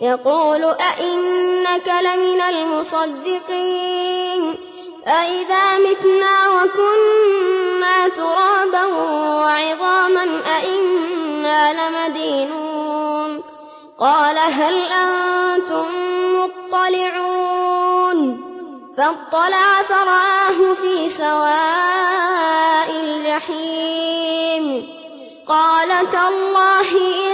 يقول أئنك لمن المصدقين أئذا متنا وكنا ترابا وعظاما أئنا لمدينون قال هل أنتم مطلعون فاطلع فرآه في سواء الجحيم قال تالله إن